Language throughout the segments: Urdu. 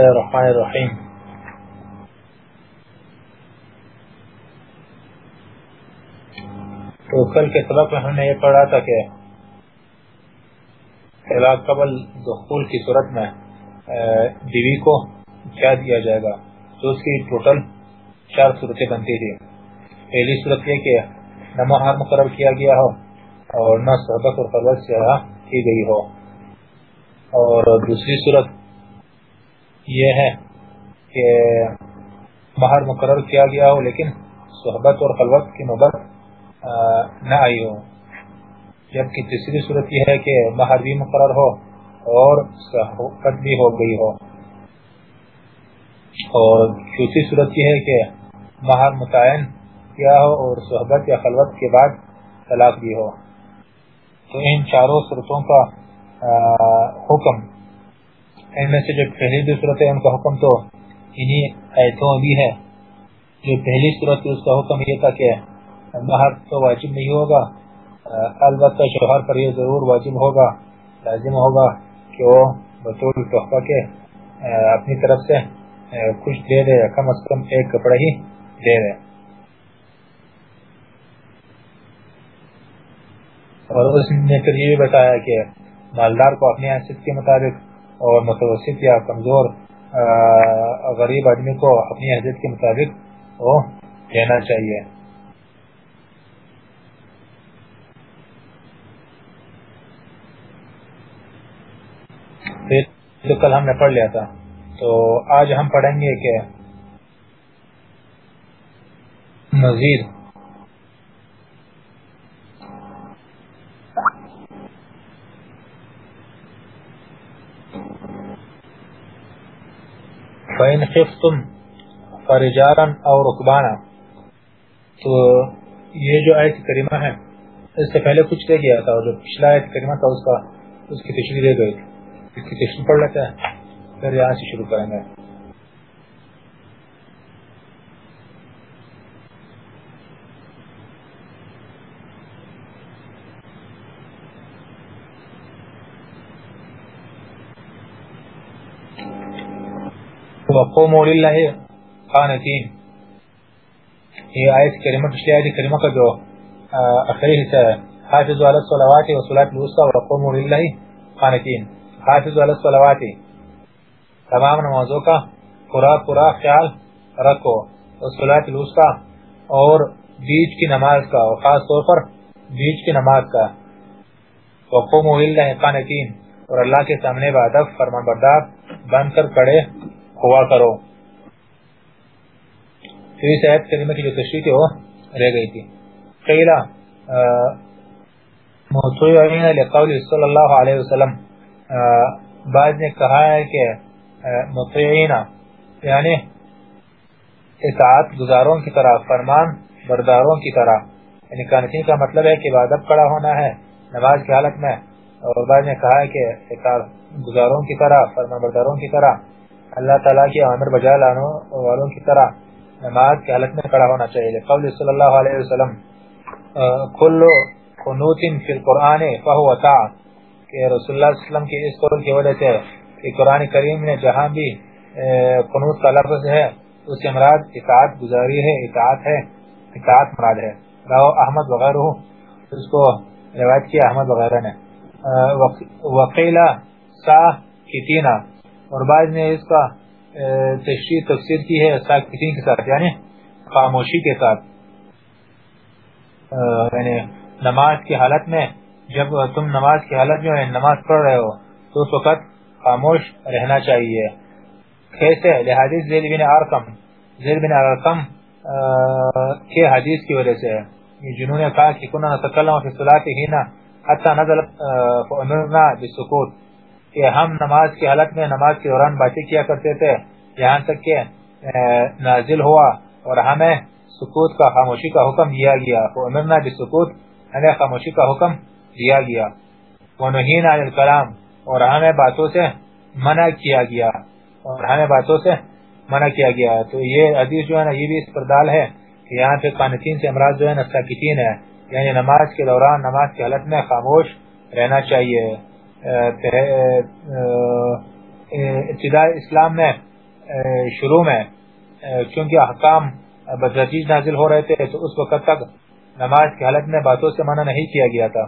اللہ الرحمن الرحیم تو کل کے سبق میں ہم نے یہ پڑھا تھا کہ قبل دخول کی صورت میں بیوی کو کیا دیا جائے گا؟ تو اس کی ٹوٹل چار صورتیں بنتی تھی پہلی صورت یہ کہ نہ مہار مقرر کیا گیا ہو اور نہ صحبت اور قبل سے کی گئی ہو۔ اور دوسری صورت یہ ہے کہ مہر مقرر کیا گیا ہو، لیکن صحبت اور خلوت کی نوبت نہ آئی ہو۔ جبکہ تیسری صورت یہ ہے کہ مہر بھی مقرر ہو اور صحبت بھی ہو گئی ہو۔ اور چوتھی صورت یہ ہے کہ مہر متعین کیا ہو اور صحبت یا خلوت کے بعد طلاق بھی ہو۔ تو ان چاروں صورتوں کا حکم ان میں سے جو پہلی دو صورت ہے، ان کا حکم تو انہی ایتوں بھی ہے۔ جو پہلی صورت اس کا حکم یہ تھا کہ مہر تو واجب نہیں ہوگا، البتہ شوہر پر یہ ضرور واجب ہوگا، لازم ہوگا کہ وہ بطور تحفہ کے اپنی طرف سے کچھ دے دے، کم از کم ایک کپڑا ہی دے دے۔ اور اس نے پھر یہ بتایا کہ مالدار کو اپنی حیثیت کے مطابق اور متوسط یا کمزور غریب آدمی کو اپنی حیثیت کے مطابق وہ چاہیے۔ تو کل ہم نے پڑھ لیا تھا، تو آج ہم پڑھیں گے کہ مزید فَإِنْ خِفْتُمْ فَرِجَارًا أَوْ رُكْبَانًا۔ تو یہ جو آیت کریمہ ہے، اس سے پہلے کچھ دے گیا تھا اور جو پچھلا آیت کریمہ تھا، اس کا، اس کی تشریح دے گئی اس کی تشریح پڑھ لیتے ہیں، پھر یہاں سے شروع کریں گے۔ وقوموا للہ قانتین یہ آیت کریمہ پچھلی آیت کریمہ کا جو اخری حصہ ہے حافظ علی الصلوات و صلاة الوسطى وقوموا للہ قانتین حافظ علی الصلوات. تمام نمازوں کا پورا پورا خیال رکھو. و صلاة الوسطى اور بیچ کی نماز کا، اور خاص طور پر بیچ کی نماز کا. وقوموا للہ قانتین اور اللہ کے سامنے بعدف فرمان بردار بن کر کڑے ہوا کرو۔ اس آیت کریمہ کی جو تشریح تھی وہ رہ گئی تھی۔ قیلہ مطوعین لقول صلی اللہ علیہ وسلم بعد نے کہا ہے کہ مطوعین یعنی اطاعت گزاروں کی طرح، فرمان برداروں کی طرح۔ یعنی کانتین کا مطلب ہے کہ بعد کڑا ہونا ہے، نماز کی حالت میں۔ اور بعد نے کہا ہے کہ اطاعت گزاروں کی طرح، فرمان برداروں کی طرح۔ اللہ تعالیٰ کی عامر بجا لانے والوں کی طرح نماز کی حالت میں کھڑا ہونا چاہیے۔ قول صلی اللہ علیہ وسلم کل قنوت فی القرآن فہو طاعت کہ رسول اللہ علیہ وسلم کے اس قول کی وجہ سے کہ قرآن کریم نے جہاں بھی قنوت کا لفظ ہے، اس سے مراد اطاعت گزاری ہے، اطاعت ہے، اطاعت مراد ہے۔ راو احمد وغیرہ، اس کو روایت کیا احمد وغیرہ نے۔ وقیلا سا کتینا۔ اور بعض نے اس کا تشریح، تفسیر کی ہے سا کتین کے ساتھ یعنی خاموشی کے ساتھ۔ یعنی نماز کی حالت میں جب تم نماز کی حالت میں نماز پڑھ رہے ہو، تو اس وقت خاموش رہنا چاہیے۔ کیسے؟ لحادث زید بن ارقم۔ زید بن ارقم کے حدیث کی وجہ سے۔ جنہوں نے کہا کہ کنہ نتکلم فی صلاتی ہینا حتی نزل فامرنا بسکوت کہ ہم نماز کی حالت میں نماز کے دوران باتیں کیا کرتے تھے، یہاں تک کہ نازل ہوا اور ہمیں سکوت کا خاموشی کا حکم دیا گیا۔ فامرنا بسکوت، ہمیں خاموشی کا حکم دیا گیا۔ ونہینا علی الکلام اور ہمیں باتوں سے منع کیا گیا۔ اور ہمیں باتوں سے منع کیا گیا۔ تو یہ حدیث جو ہے نا، یہ بھی اس پر دال ہے کہ یہاں پہ قانتین سے امراض جو ہے نا، ساکتین ہے۔ یعنی نماز کے دوران، نماز کی حالت میں خاموش رہنا چاہیے۔ ابتداء اسلام میں شروع میں چونکہ احکام بدرجیج نازل ہو رہے تھے، تو اس وقت تک نماز کی حالت میں باتوں سے منع نہیں کیا گیا تھا۔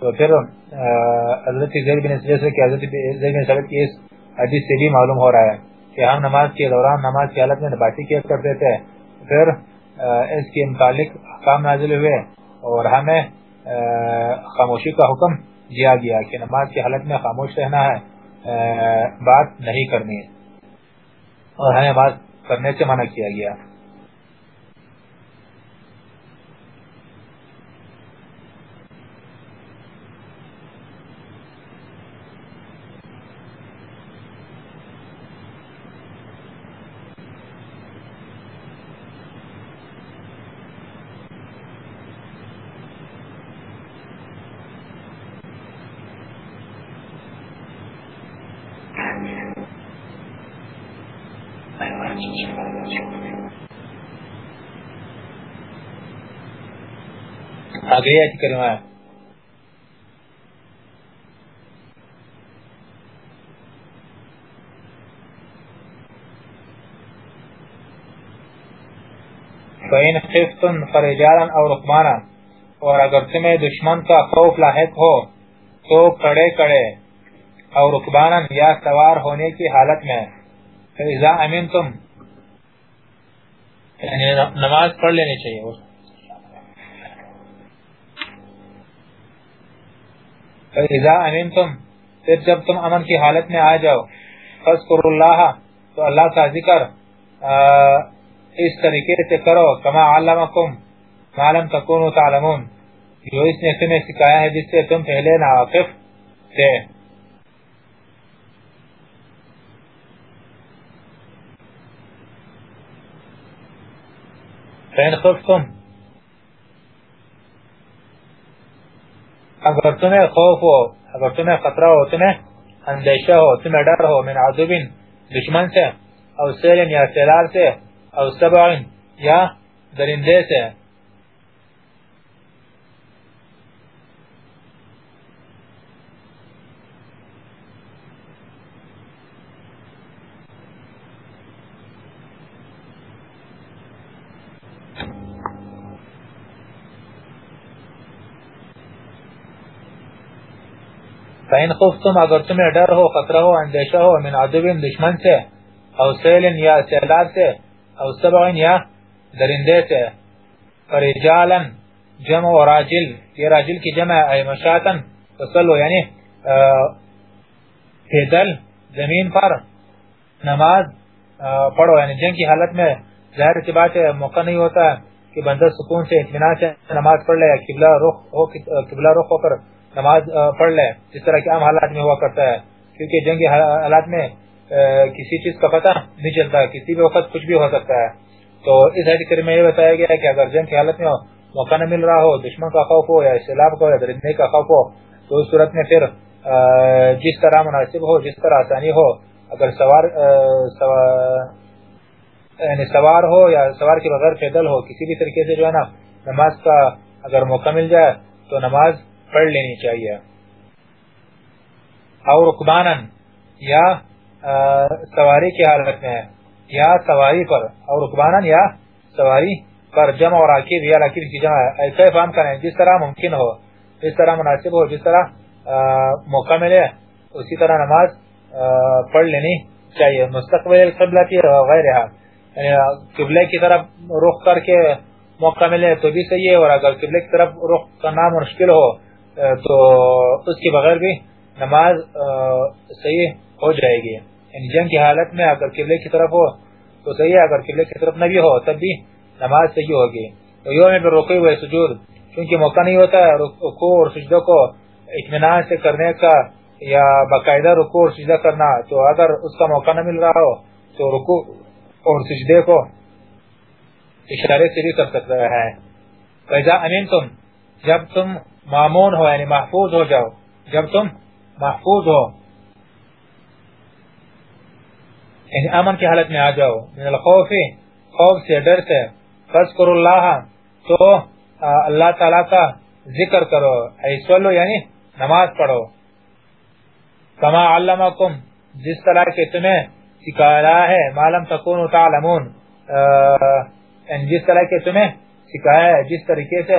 تو پھر حضرت زید بن سے، کہ حضرت زید بن کی اس حدیث سے بھی معلوم ہو رہا ہے کہ ہم نماز کے دوران نماز کی حالت میں باتیں کیا کرتے تھے۔ پھر اس کے متعلق حکام نازل ہوئے اور ہمیں خاموشی کا حکم دیا گیا کہ نماز کی حالت میں خاموش رہنا ہے بات نہیں کرنی۔ اور ہمیں بات کرنے سے منع کیا گیا۔ آگے ایسی کریمہ ہے فَإِنْ خِفْتُنْ فَرِجَالًا أَوْ رُقْمَانًا اور اگر تمہیں دشمن کا خوف لاحق ہو، تو کڑے کڑے اور رکبانا یا سوار ہونے کی حالت میں۔ فَإِذَا أَمِنْتُمْ یعنی نماز پڑھ لینی چاہیے۔ اذا امنتم پھر جب تم امن کی حالت میں آ جاؤ فذکر اللہ تو اللہ کا ذکر اس طریقے سے کرو کما علمکم ما لم تکونوا تعلمون۔ جو اس نے تمہیں سکھایا ہے، جس سے تم پہلے ناواقف تھے۔ فین خفتم اگر تمہیں خوف ہو اگر تمہیں خطرہ ہو تمہیں اندیشہ ہو تمہیں ڈر ہو، من عدوبین دشمن سے، او سیلن یا سیلار سے، او سبعن یا درندے سے۔ فین خفتم، اگر تمہیں ڈر ہو، خطرہ ہو، اندیشہ ہو، من عدوین دشمن سے، او سیلن یا سیلاب سے، او سبعین یا درندے سے، فرجالا، جمع و راجل، یہ راجل کی جمع ای مشاتن تصلو یعنی پیدل، زمین پر، نماز پڑھو یعنی جنگ کی حالت میں ظاہر سی بات ہے، موقع نہیں ہوتا ہے کہ بندہ سکون سے اطمینان سے نماز پڑھ لے قبلہ رخ ہو، قبلہ رخ ہو کر نماز پڑھ لیں، جس طرح کے عام حالات میں ہوا کرتا ہے۔ کیونکہ جنگی حالات میں کسی چیز کا پتہ نہیں چلتا، کسی بھی وقت کچھ بھی ہو سکتا ہے۔ تو اس حدیث میں یہ بتایا گیا ہے کہ اگر جنگ کی حالت میں موقع نہ مل رہا ہو، دشمن کا خوف ہو یا سیلاب کا ہو یا درندے کا خوف ہو، تو اس صورت میں پھر جس طرح مناسب ہو، جس طرح آسانی ہو، اگر سوار یعنی سوار ہو یا سوار کے بغیر پیدل ہو، کسی بھی طریقے سے جو ہے نا، نماز کا اگر موقع مل جائے، تو نماز پڑھ لینی چاہیے۔ او رکبانا، یا سواری کی حالت میں، یا سواری پر، او رکبانا، یا سواری پر جمع اور عقید یا لکید کی جمع ہے۔ ایسا فہم کریں، جس طرح ممکن ہو، جس طرح مناسب ہو، جس طرح موقع ملے، اسی طرح نماز پڑھ لینی چاہیے۔ مستقبل قبلہ کی غیر یعنی قبلے کی طرف رخ کر کے موقع ملے تو بھی صحیح ہے، اور اگر قبلے کی طرف رخ کرنا مشکل ہو تو اس کے بغیر بھی نماز صحیح ہو جائے گی۔ یعنی جنگ کی حالت میں اگر قبلے کی طرف ہو، تو صحیح ہے۔ اگر قبلے کی طرف نہ بھی ہو، تب بھی نماز صحیح ہوگی۔ تو یوں میں رکوع و سجود کیونکہ موقع نہیں ہوتا ہے رکوع اور سجدہ کو اطمینان سے کرنے کا یا باقاعدہ رکوع اور سجدہ کرنا، تو اگر اس کا موقع نہ مل رہا ہو، تو رکوع اور سجدے کو اشارے سے بھی کر سکتا ہے۔ فیضا امین تم جب تم معمون ہو یعنی محفوظ ہو جاؤ۔ جب تم محفوظ ہو یعنی امن کی حالت میں آ جاؤ۔ من الخوف، خوف سے ڈر سے۔ فذکر اللہ، تو اللہ تعالی کا ذکر کرو۔ ایسولو یعنی نماز پڑھو۔ کما علمکم، جس طرح کے تمہیں سکھایا ہے۔ معلوم تکون تعلمون یعنی جس طرح کے تمہیں سکھایا ہے، جس طریقے سے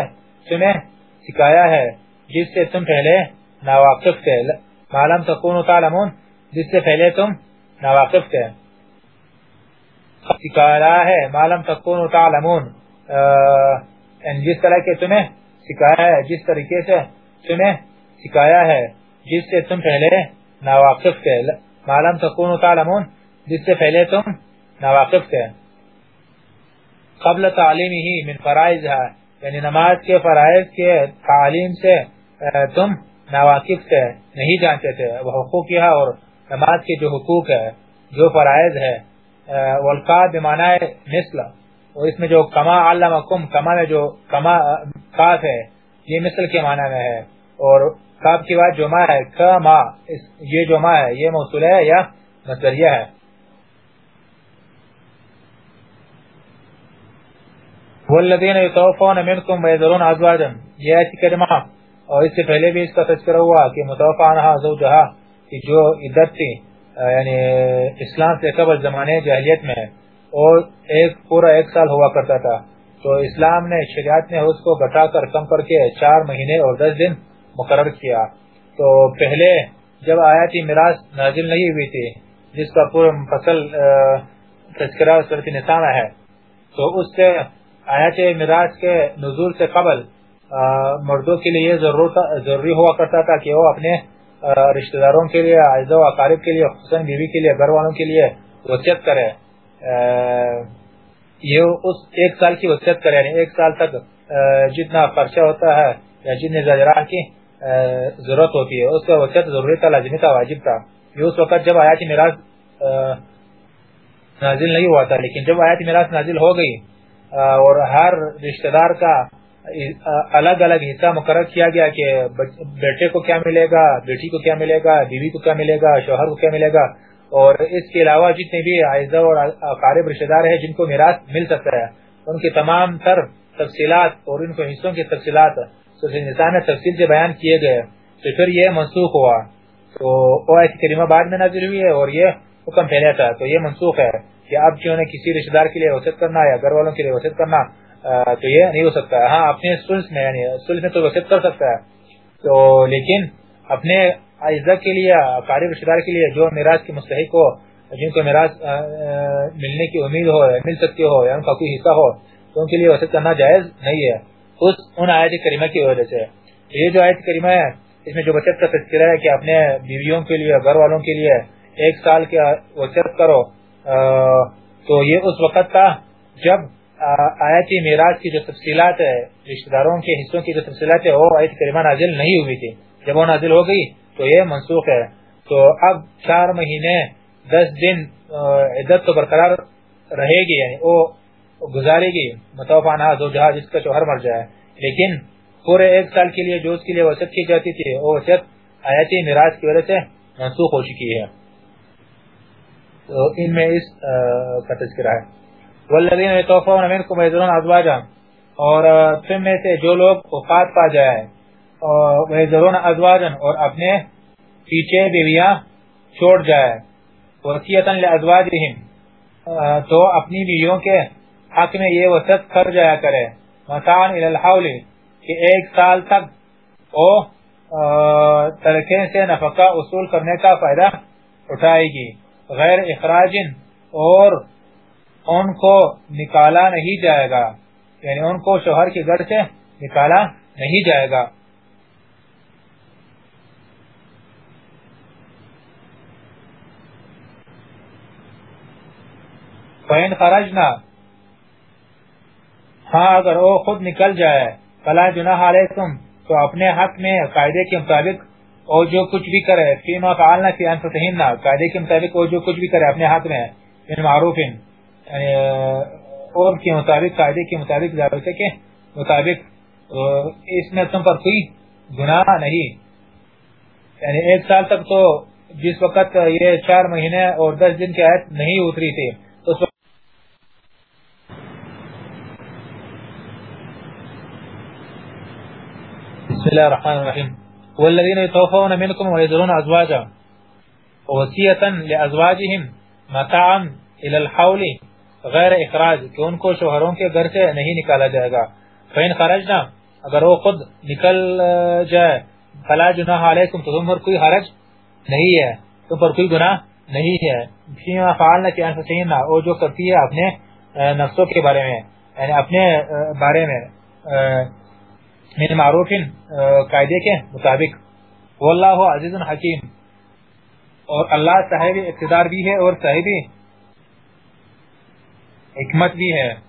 تمہیں سکھایا ہے، جس سے تم پہلے ناواقف تھے۔ معلوم تکون تعلمون، جس سے پہلے تم ناواقف تھے۔ سکھایا ہے معلوم تکون تعلمون۔ یعنی جس طرح کے تمہیں سکھایا ہے، جس طریقے سے تمہیں سکھایا ہے، جس سے تم پہلے ناواقف تھے۔ معلوم تکون تعلمون، جس سے پہلے تم ناواقف تھے۔ قبل تعلیم ہی من فرائض ہے یعنی نماز کے فرائض کے تعلیم سے تم ناواقف تھے نہیں جانتے تھے۔ وہ حقوق ہے اور نماز کے جو حقوق ہے، جو فرائض ہے والقاد بمعنی مثل۔ اور اس میں جو کما علمکم، کما میں جو کما، کاف ہے، یہ مثل کے معنی میں ہے۔ اور کاف کی بات جو ما ہے، کما یہ جو ہے، یہ موصول ہے یا مصدریہ ہے۔ والذین یتوفون منکم ویذرون ازواجا، یہ ایسی کلمہ اور اس سے پہلے بھی اس کا تذکرہ ہوا کہ متوفا عنہا زوجہا، کہ جو عدت تھی یعنی اسلام سے قبل زمانے جہلیت میں، اور ایک پورا ایک سال ہوا کرتا تھا۔ تو اسلام نے، شریعت نے اس کو گھٹا کر کم کر کے چار مہینے اور دس دن مقرر کیا۔ تو پہلے جب آیاتی میراث نازل نہیں ہوئی تھی، جس کا پورا فصل تذکرہ صورت نسانہ ہے، تو اس سے آیات مراج کے نزول سے قبل مردوں کے لیے ضروری ہوا کرتا تھا کہ وہ اپنے رشتہ داروں کے لیے و اقارب کے لیے، خصوصاً بیوی کے لیے، گھر والوں کے لیے وصیت کرے۔ یہ اس ایک سال کی وصیت کرے یعنی ایک سال تک جتنا خرچہ ہوتا ہے یا جتنے زجران کی ضرورت ہوتی ہے، اس کا وصیت ضروری تھا، لازمی تھا، واجب تھا۔ یہ اس وقت جب آیات میراث نازل نہیں ہوا تھا، لیکن جب آیات میراث نازل ہو گئی اور ہر رشتہ دار کا الگ الگ حصہ مقرر کیا گیا کہ بیٹے کو کیا ملے گا، بیٹی کو کیا ملے گا، بیوی کو کیا ملے گا، شوہر کو کیا ملے گا، اور اس کے علاوہ جتنے بھی اعزا اور قارب رشتہ دار ہیں جن کو میراث مل سکتا ہے، ان کی تمام تر تفصیلات اور ان کو حصوں کی تفصیلات نے تفصیل سے بیان کیے گئے تو پھر یہ منسوخ ہوا۔ تو وہ ایسی کریمہ بعد میں نظر ہوئی ہے اور یہ حکم پھیلا تھا، تو یہ منسوخ ہے۔ کہ اب جو کسی رشتہ دار کے لیے وسیعت کرنا یا گھر والوں کے لیے وسیعت کرنا تو یہ نہیں ہو سکتا۔ ہاں اپنے سلس میں یعنی سلس میں تو وسیعت کر سکتا ہے۔ تو لیکن اپنے اعزا کے لیے قارب رشتہ دار کے لیے جو میراث کے مستحق ہو، جن کو میراث ملنے کی امید ہو، مل سکتی ہو، یا ان کا کوئی حصہ ہو، تو ان کے لیے وسیعت کرنا جائز نہیں ہے۔ اس، ان آیت کریمہ کی وجہ سے۔ یہ جو آیت کریمہ ہے، اس میں جو بچت کا تذکرہ ہے کہ اپنے بیویوں کے لیے، گھر والوں کے لیے ایک سال کے وسیعت کرو تو یہ اس وقت تھا جب آیت میراث کی جو تفصیلات ہے رشتہ داروں کے حصوں کی جو تفصیلات ہے وہ آیت کریمہ نازل نہیں ہوئی تھی۔ جب وہ نازل ہو گئی، تو یہ منسوخ ہے۔ تو اب چار مہینے، دس دن عدت تو برقرار رہے گی یعنی وہ گزارے گی۔ متوفانہ جو جہاں جس کا شوہر مر جائے۔ لیکن پورے ایک سال کے لیے جو اس کے لیے وسط کی جاتی تھی، وہ وسط آیتی میراث کی وجہ سے منسوخ ہو چکی ہے۔ تو ان میں اس کا تذکرہ ہے۔ والذین یتوفون منکم ویذرون ازواجا اور تم میں سے جو لوگ وفات پا جائے اور ویذرون ازواجا اور اپنے پیچھے بیویاں چھوڑ جائے وصیتاً لازواجہم تو اپنی بیویوں کے حق میں یہ وسط کر جایا کرے۔ مطان الالحول کہ ایک سال تک او ترکے سے نفقہ اصول کرنے کا فائدہ اٹھائے گی۔ غیر اخراج اور ان کو نکالا نہیں جائے گا۔ یعنی ان کو شوہر کے گھر سے نکالا نہیں جائے گا۔ فین خرجنا۔ ہاں اگر وہ خود نکل جائے، فلا جناح علیکم تو اپنے حق میں، قاعدے کے مطابق اور جو کچھ بھی کرے فیما فعلنا، فی انفسہن، قاعدے کے مطابق وہ جو کچھ بھی کرے اپنے حق میں من معروف یعنی اور کے مطابق، قاعدے کے مطابق ضابطے کے مطابق اس میں تم پر کوئی گناہ نہیں۔ یعنی ایک سال تک تو جس وقت یہ چار مہینے اور دس دن کی آیت نہیں اتری تھی اس وقت بسم اللہ الرحمن الرحیم۔ والذین يتوفون منکم ويذرون ازواجا وصیتا لازواجهم متاعا الى الحول غیر اخراج، کہ ان کو شوہروں کے گھر سے نہیں نکالا جائے گا۔ فین خرجنا، اگر وہ خود نکل جائے، فلا جناح علیکم تو تم پر کوئی حرج نہیں ہے، تم پر کوئی گناہ نہیں ہے۔ فیما فعلنا کی انفسینا وہ جو کرتی ہے اپنے نفسوں کے بارے میں یعنی اپنے بارے میں من معروف قائدے کے مطابق۔ واللہ عزیز حکیم۔ اور اللہ صاحب اقتدار بھی ہے اور صاحب حکمت بھی ہے۔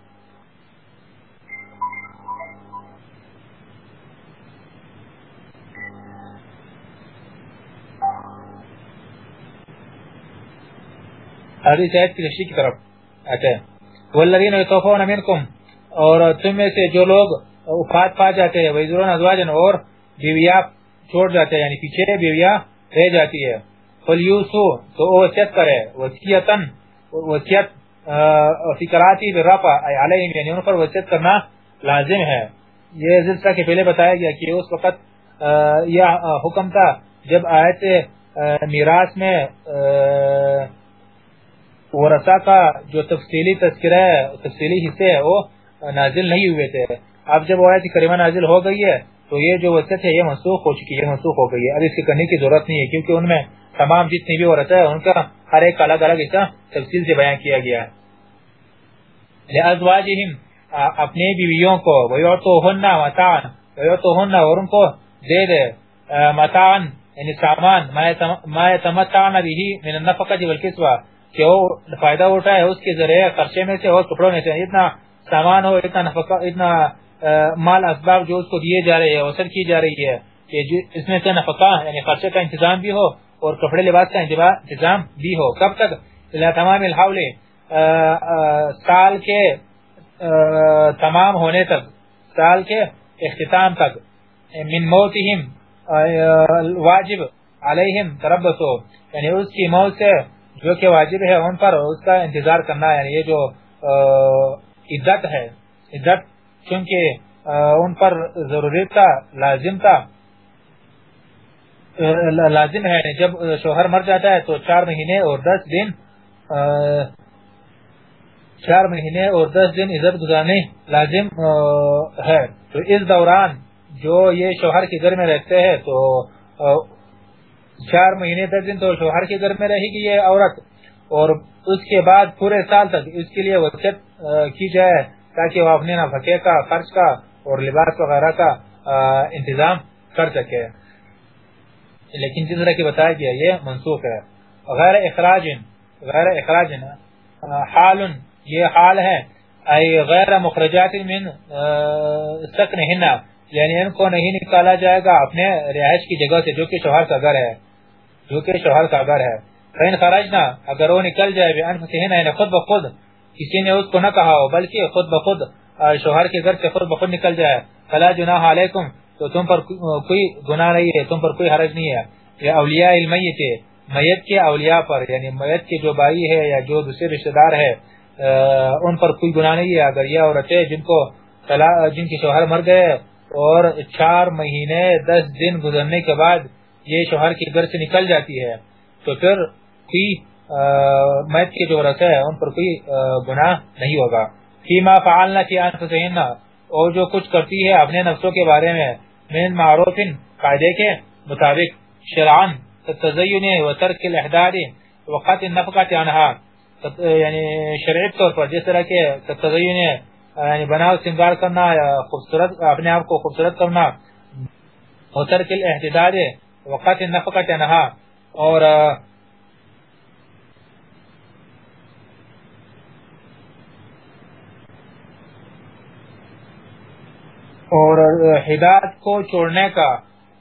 حدیث آیت کی تشریح کی طرف اچھا والذین یتوفون منکم۔ اور تم میں سے جو لوگ وفات پا جاتے ہیں، ویزرون ازواجن اور بیویاں چھوڑ جاتے ہیں یعنی پیچھے بیویاں رہ جاتی ہے فلیوسو، تو وصیت کرے وصیتن وصیت فکراتی برفع علیہم یعنی ان پر وصیت کرنا لازم ہے۔ یہ ذکر کے پہلے بتایا گیا کہ اس وقت یہ حکم تھا، جب آیت میراث میں ورثہ کا جو تفصیلی تذکرہ ہے، تفصیلی حصے ہے وہ نازل نہیں ہوئے تھے۔ اب جب آیت کریمہ نازل ہو گئی ہے، تو یہ جو وصیت ہے یہ منسوخ ہو چکی ہے منسوخ ہو گئی ہے۔ اب اس کے کرنے کی ضرورت نہیں ہے، کیونکہ ان میں تمام جتنی بھی ورثہ ہے ان کا ہر ایک الگ الگ حصہ تفصیل سے بیان کیا گیا ہے۔ لازواجہم اپنے بیویوں کو ویعطوہن متان ویعطوہن اور ان کو دے دے متان یعنی سامان، ما یتمتعن بھی من النفقت والکسوہ کہ وہ فائدہ اٹھا ہے اس کے ذریعے خرچے میں سے اور کپڑوں میں سے، اتنا سامان ہو، اتنا نفقہ، اتنا مال اسباب جو اس کو دیے جا رہے ہیں وصل کی جا رہی ہے، کہ اس میں سے نفقہ یعنی خرچے کا انتظام بھی ہو اور کپڑے لباس کا انتظام بھی ہو۔ کب تک؟ تمام الحول سال کے تمام ہونے تک، سال کے اختتام تک۔ من موتہم واجب علیہم تربسو یعنی اس کی موت سے جو کہ واجب ہے، ان پر اس کا انتظار کرنا یعنی یہ جو عدت ہے، عدت چونکہ ان پر ضروری تھا، لازم تھا۔ لازم ہے۔ جب شوہر مر جاتا ہے تو چار مہینے اور دس دن چار مہینے اور دس دن عزت گزارنے لازم ہے۔ تو اس دوران جو یہ شوہر کے گھر میں رہتے ہیں، تو چار مہینے دس دن تو شوہر کے گھر میں رہے گی یہ عورت۔ اور اس کے بعد پورے سال تک اس کے لیے وصیت کی جائے۔ تاکہ وہ اپنے نفقے کا، خرچ کا اور لباس وغیرہ کا انتظام کر سکے۔ لیکن جس طرح کی بتایا گیا، یہ منسوخ ہے۔ غیر اخراج غیر اخراج حال یہ حال ہے۔ ای غیر مخرجات من سکنہن یعنی ان کو نہیں نکالا جائے گا اپنے رہائش کی جگہ سے، جو کہ شوہر کا گھر ہے۔ جو کہ شوہر کا گھر ہے۔ فین خرجنا، اگر وہ نکل جائے بے انفسہن یعنی خود بخود کسی نے اس کو نہ کہا ہو، بلکہ خود بخود شوہر کے گھر سے خود بخود نکل جائے۔ فلا جناح علیکم، تو تم پر کوئی گناہ نہیں ہے، تم پر کوئی حرج نہیں ہے۔ یا اولیاء المیت میت کے اولیاء پر یعنی میت کے جو بائی ہے یا جو دوسرے رشتہ دار ہے ان پر کوئی گناہ نہیں ہے۔ اگر یہ عورتیں جن کو جن کے شوہر مر گئے اور چار مہینے، دس دن گزرنے کے بعد یہ شوہر کے گھر سے نکل جاتی ہے، تو پھر کوئی میت کے جو رسے ہیں ان پر کوئی گناہ نہیں ہوگا۔ فیما فعلنا کی انفسہن اور جو کچھ کرتی ہے اپنے نفسوں کے بارے میں، من معروف، قاعدے کے مطابق۔ شرعان تزین و ترک الاحداد وقت النفقات عنها یعنی شرعی طور پر جس طرح کے تزین یعنی بنا سنگار کرنا خوبصورت، اپنے آپ کو خوبصورت کرنا۔ و ترک الاحداد وقت النفقات عنها اور اور ہدایت کو چھوڑنے کا،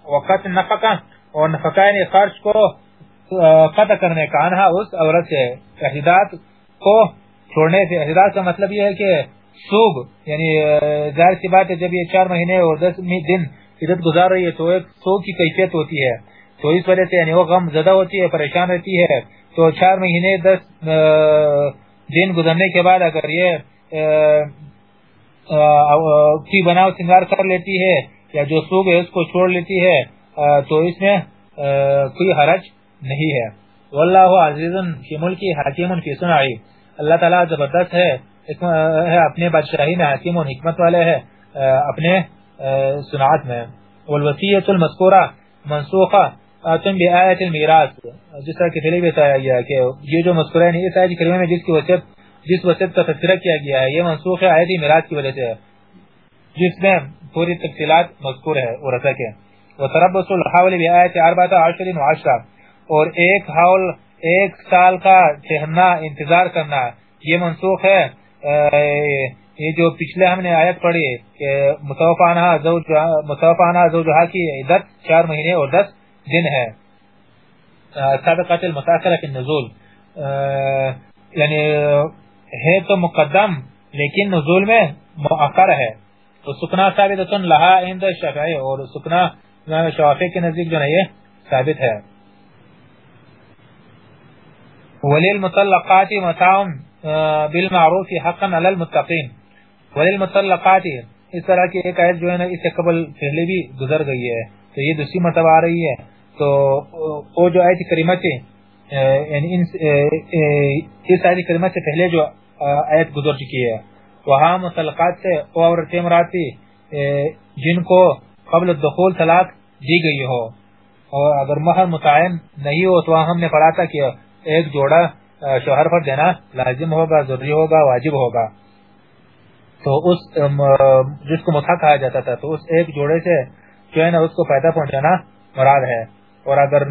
وقت نفقہ، اور نفقہ یعنی خرچ کو قطع کرنے کا، انہا اس عورت سے ہدایت کو چھوڑنے سے، ہدایت کا مطلب یہ ہے کہ سوگ یعنی ظاہر سی بات ہے، جب یہ چار مہینے اور دس دن عدت گزار رہی ہے، تو ایک سوگ کی کیفیت ہوتی ہے۔ تو اس وجہ سے یعنی وہ غم زدہ ہوتی ہے، پریشان رہتی ہے۔ تو چار مہینے، دس دن گزرنے کے بعد اگر یہ کی بناؤ سنگار کر لیتی ہے یا جو سوگ ہے اس کو چھوڑ لیتی ہے تو اس میں کوئی حرج نہیں ہے۔ واللہ عزیز فی ملکی حکیم فی سنعی اللہ تعالی زبردست ہے اپنے بادشاہی میں حکیم و حکمت والے ہے اپنے سنعت میں۔ والوسیت المذکورہ، منسوخہ تم بھی آیت المیراث جس طرح کہ پہلے بھی بتایا گیا کہ یہ جو مذکورہ ہے یعنی اس آیت کریمہ میں جس کی وصیت جس وسیعت کا تذکرہ کیا گیا ہے، یہ منسوخ ہے آیت میراث کی وجہ سے ہے جس میں پوری تفصیلات مذکور ہے اور ورثہ کے وتربص الحول بآیت 14 و اور ایک حول، ایک سال کا ٹھہرنا، انتظار کرنا، یہ منسوخ ہے۔ یہ جو پچھلے ہم نے آیت پڑھی کہ متوفانہ زوج متوفانہ زوجہ کی عدت چار مہینے اور دس دن ہے۔ سابقات المتاثرہ کی نزول یعنی ہے تو مقدم، لیکن نزول میں مؤخر ہے۔ تو سکنا ثابت لہا عند الشافعی اور سکنا امام کے نزدیک جو ہے یہ ثابت ہے۔ وللمطلقات متاع بالمعروف حقا علی المتقین۔ وللمطلقات، اس طرح کی ایک آیت جو ہے نا، اس سے قبل پہلے بھی گزر گئی ہے۔ تو یہ دوسری مرتبہ آ رہی ہے۔ تو وہ جو آیت کریمہ تھی یعنی اس آیت کریمہ سے پہلے جو آیت گزر چکی ہے۔ وہاں مطلقات سے وہ عورتیں مراتی جن کو قبل الدخول طلاق دی گئی ہو۔ اور اگر مہر متعین نہیں ہو، تو ہم نے پڑھا تھا کہ ایک جوڑا شوہر پر دینا لازم ہوگا، ضروری ہوگا، واجب ہوگا۔ تو اس جس کو متھا کہا جاتا تھا، تو اس ایک جوڑے سے جو ہے نا، اس کو پیدا پہنچانا مراد ہے۔ اور اگر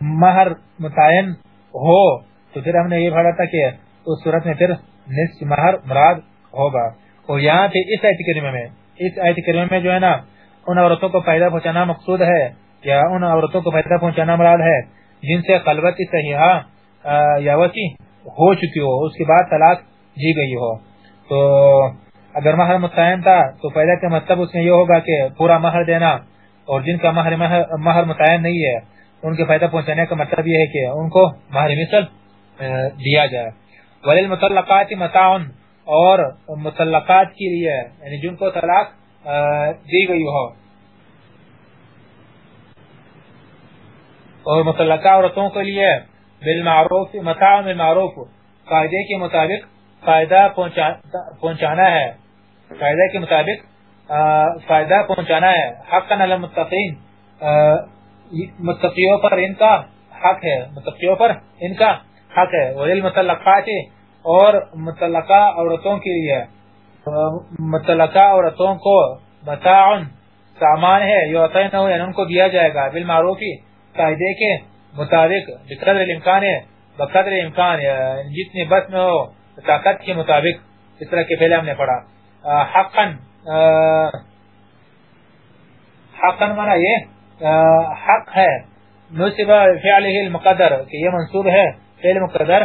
مہر متعین ہو، تو پھر ہم نے یہ پڑھا تھا کہ اس صورت میں پھر نصف مہر مراد ہوگا۔ اور یہاں پہ اس آیت کریمہ میں، اس آیت کریمہ میں جو ہے نا، ان عورتوں کو فائدہ پہنچانا مقصود ہے، یا ان عورتوں کو فائدہ پہنچانا مراد ہے۔ جن سے قلبت صحیحہ یا وسیع ہو چکی ہو، اس کے بعد طلاق جی گئی ہو۔ تو اگر مہر متعین تھا، تو فائدہ کا مطلب اس میں یہ ہوگا کہ پورا مہر دینا اور جن کا مہر مہر متعین نہیں ہے، ان کے فائدہ پہنچانے کا مطلب یہ ہے کہ ان کو مہر مثل دیا جائے۔ وللمطلقات متاع، اور مطلقات کے لیے یعنی جن کو طلاق دی گئی ہو۔ اور مطلقہ عورتوں کے لیے، بالمعروف، متاع بالمعروف، قاعدے کے مطابق فائدہ پہنچانا ہے۔ قاعدے کے مطابق فائدہ پہنچانا ہے۔ حقا علی المتقین متقیوں پر ان کا حق ہے۔ متقیوں پر ان کا حق ہے۔ وللمطلقات اور متعلقہ عورتوں کے لیے۔ متعلقہ عورتوں کو متاع سامان ہے۔ یعنی ان کو دیا جائے گا۔ بالمعروفی قاعدے کے مطابق، بقدر الامکان ہے۔ بقدر امکان جتنے بس میں ہو، طاقت کے مطابق۔ اس طرح کے پہلے ہم نے پڑھا۔ حقا حقا مانا یہ حق ہے، نصب فعله المقدر، کہ یہ منصوب ہے فعل مقدر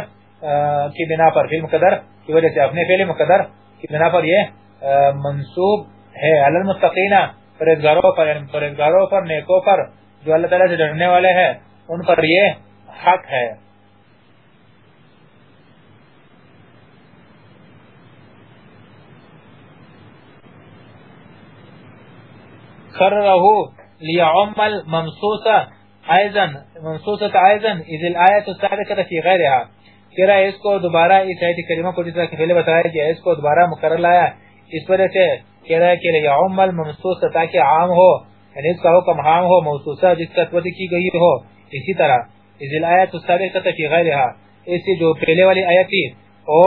کی بنا پر، فعل مقدر کی وجہ سے اپنے فعل مقدر کی بنا پر یہ منصوب ہے۔ علی المتقین، پرہیزگاروں پر یعنی پرہیزگاروں پر، نیکوں پر، جو اللہ تعالی سے ڈرنے والے ہیں، ان پر یہ حق ہے۔ خررہو لیعم الممسوسہ ایضا منصوصت ایضا اذ الآیت السابقت فی غیرها کرا اس کو دوبارہ اس آیت کریمہ کو جس طرح کہ پہلے بتایا گیا اس کو دوبارہ مقرر لایا، اس وجہ سے کہہ رہا ہے کہ یعم المنصوص تاکہ عام ہو یعنی اس کا حکم عام ہو موصوصہ جس کا توجہ کی گئی ہو، اسی طرح. اذ الآیت السابقت فی غیرها اس جو پہلے والی آیت تھی، او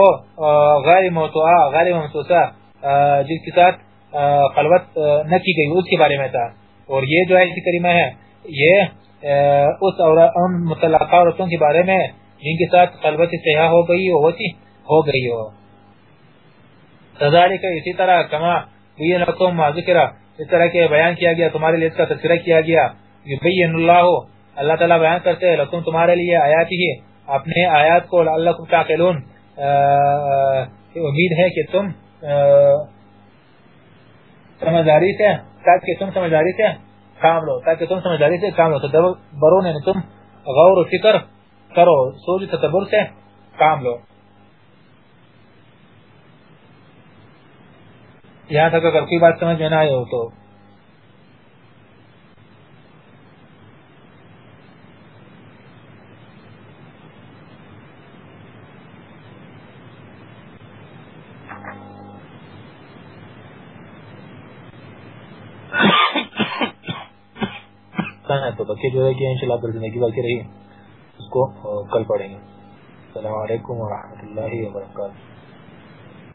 غیر موضوعہ غیر منصوصہ جس کے ساتھ خلوت نہ کی گئی، اس کے بارے میں تھا۔ اور یہ جو آیت کریمہ ہے، یہ اس ان مطلقہ عورتوں کے بارے میں، جن کے ساتھ خلوت سیاح ہو گئی ہو ہوتی، ہو گئی ہو۔ تذالک اسی طرح کما بین لکم ما ذکرہ اس طرح کے بیان کیا گیا، تمہارے لیے اس کا تذکرہ کیا گیا۔ یبین اللہ اللہ تعالیٰ بیان کرتے ہیں، لکم تمہارے لیے آیات ہی، اپنے آیات کو اللہ تعقلون امید ہے کہ تم سمجھداری سے، تاکہ تم سمجھداری سے کام لو، تاکہ تم سمجھداری سے کام لو۔ تو یعنی تم غور و فکر کرو، سوچ تدبر سے کام لو۔ یہاں تک اگر کوئی بات سمجھ میں نہ آئے ہو تو بچے جو ہے کہ انشاءاللہ اگر زندگی باقی رہی اس کو کل پڑھیں گے۔ السلام علیکم ورحمۃ اللہ وبرکاتہ۔